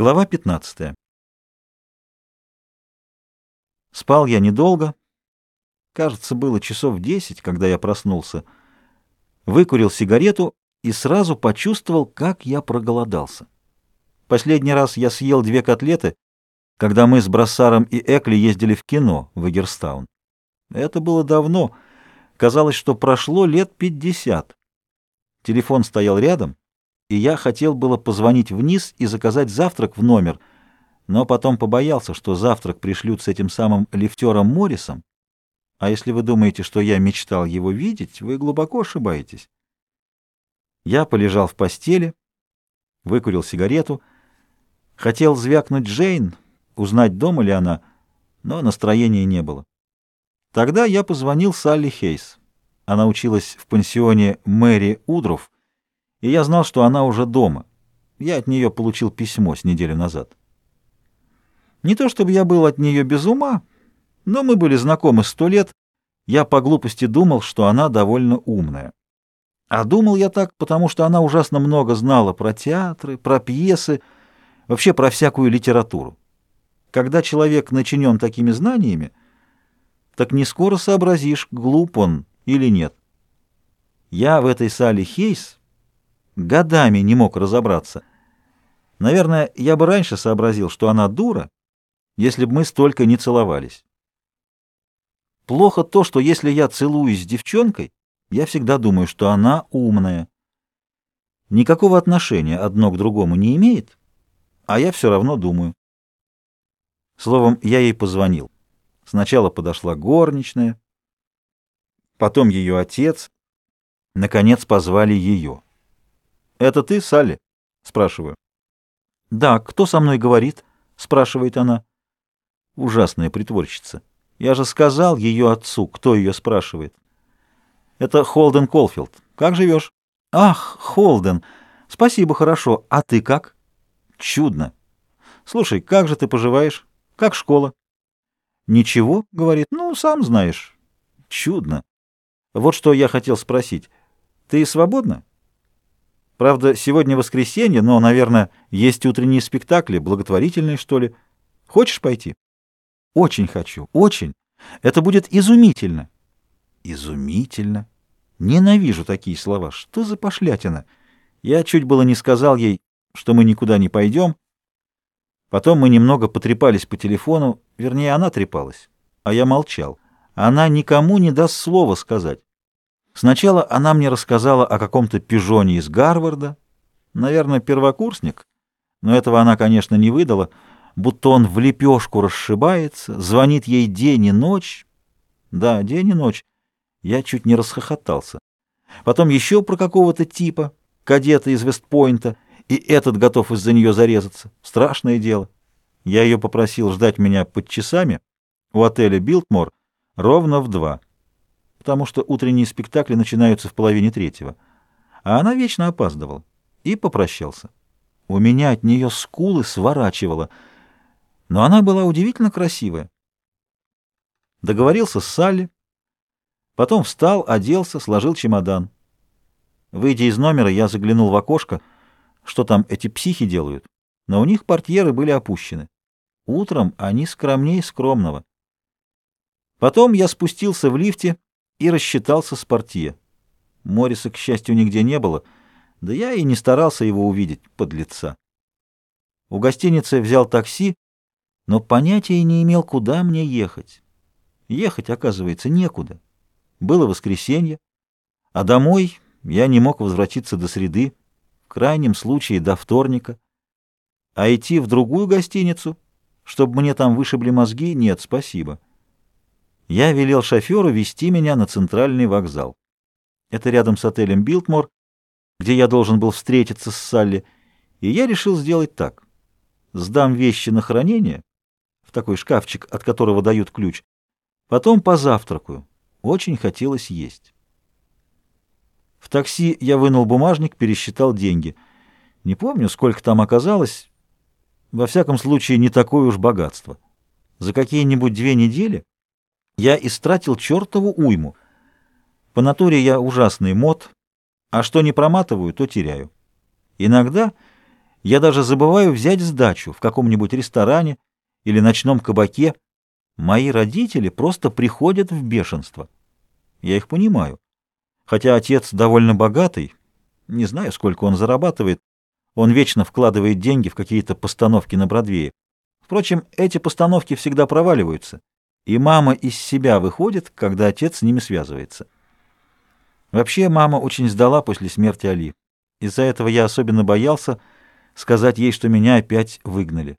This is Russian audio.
Глава 15. Спал я недолго. Кажется, было часов десять, когда я проснулся. Выкурил сигарету и сразу почувствовал, как я проголодался. Последний раз я съел две котлеты, когда мы с Брассаром и Экли ездили в кино в Эгерстаун. Это было давно. Казалось, что прошло лет пятьдесят. Телефон стоял рядом, и я хотел было позвонить вниз и заказать завтрак в номер, но потом побоялся, что завтрак пришлют с этим самым лифтером Моррисом. А если вы думаете, что я мечтал его видеть, вы глубоко ошибаетесь. Я полежал в постели, выкурил сигарету, хотел звякнуть Джейн, узнать, дома ли она, но настроения не было. Тогда я позвонил Салли Хейс. Она училась в пансионе Мэри Удров, и я знал, что она уже дома. Я от нее получил письмо с неделю назад. Не то чтобы я был от нее без ума, но мы были знакомы сто лет. Я по глупости думал, что она довольно умная. А думал я так, потому что она ужасно много знала про театры, про пьесы, вообще про всякую литературу. Когда человек начинен такими знаниями, так не скоро сообразишь, глуп он или нет. Я в этой сале Хейс годами не мог разобраться. Наверное, я бы раньше сообразил, что она дура, если бы мы столько не целовались. Плохо то, что если я целуюсь с девчонкой, я всегда думаю, что она умная. Никакого отношения одно к другому не имеет, а я все равно думаю. Словом, я ей позвонил. Сначала подошла горничная, потом ее отец, наконец позвали ее. «Это ты, Салли?» — спрашиваю. «Да, кто со мной говорит?» — спрашивает она. Ужасная притворщица. Я же сказал ее отцу, кто ее спрашивает. Это Холден Колфилд. Как живешь? Ах, Холден. Спасибо, хорошо. А ты как? Чудно. Слушай, как же ты поживаешь? Как школа? Ничего, говорит. Ну, сам знаешь. Чудно. Вот что я хотел спросить. Ты свободна? Правда, сегодня воскресенье, но, наверное, есть утренние спектакли, благотворительные, что ли. Хочешь пойти? Очень хочу, очень. Это будет изумительно. Изумительно. Ненавижу такие слова. Что за пошлятина? Я чуть было не сказал ей, что мы никуда не пойдем. Потом мы немного потрепались по телефону, вернее, она трепалась, а я молчал. Она никому не даст слова сказать. Сначала она мне рассказала о каком-то пижоне из Гарварда, наверное, первокурсник, но этого она, конечно, не выдала, будто он в лепешку расшибается, звонит ей день и ночь. Да, день и ночь. Я чуть не расхохотался. Потом еще про какого-то типа, кадета из Вестпойнта, и этот готов из-за нее зарезаться. Страшное дело. Я ее попросил ждать меня под часами у отеля «Билтмор» ровно в два потому что утренние спектакли начинаются в половине третьего. А она вечно опаздывала. И попрощался. У меня от нее скулы сворачивало. Но она была удивительно красивая. Договорился с Салли. Потом встал, оделся, сложил чемодан. Выйдя из номера, я заглянул в окошко, что там эти психи делают. Но у них портьеры были опущены. Утром они скромнее скромного. Потом я спустился в лифте, и рассчитался с портье. Морриса, к счастью, нигде не было, да я и не старался его увидеть, под лица. У гостиницы взял такси, но понятия не имел, куда мне ехать. Ехать, оказывается, некуда. Было воскресенье, а домой я не мог возвратиться до среды, в крайнем случае до вторника. А идти в другую гостиницу, чтобы мне там вышибли мозги, нет, спасибо. Я велел шоферу вести меня на центральный вокзал. Это рядом с отелем «Билтмор», где я должен был встретиться с Салли, и я решил сделать так. Сдам вещи на хранение, в такой шкафчик, от которого дают ключ, потом позавтракаю. Очень хотелось есть. В такси я вынул бумажник, пересчитал деньги. Не помню, сколько там оказалось. Во всяком случае, не такое уж богатство. За какие-нибудь две недели я истратил чертову уйму. По натуре я ужасный мод, а что не проматываю, то теряю. Иногда Я даже забываю взять сдачу в каком-нибудь ресторане или ночном кабаке. Мои родители просто приходят в бешенство. Я их понимаю. Хотя отец довольно богатый, не знаю, сколько он зарабатывает, он вечно вкладывает деньги в какие-то постановки на Бродвее. Впрочем, эти постановки всегда проваливаются, и мама из себя выходит, когда отец с ними связывается. Вообще, мама очень сдала после смерти Али. Из-за этого я особенно боялся сказать ей, что меня опять выгнали.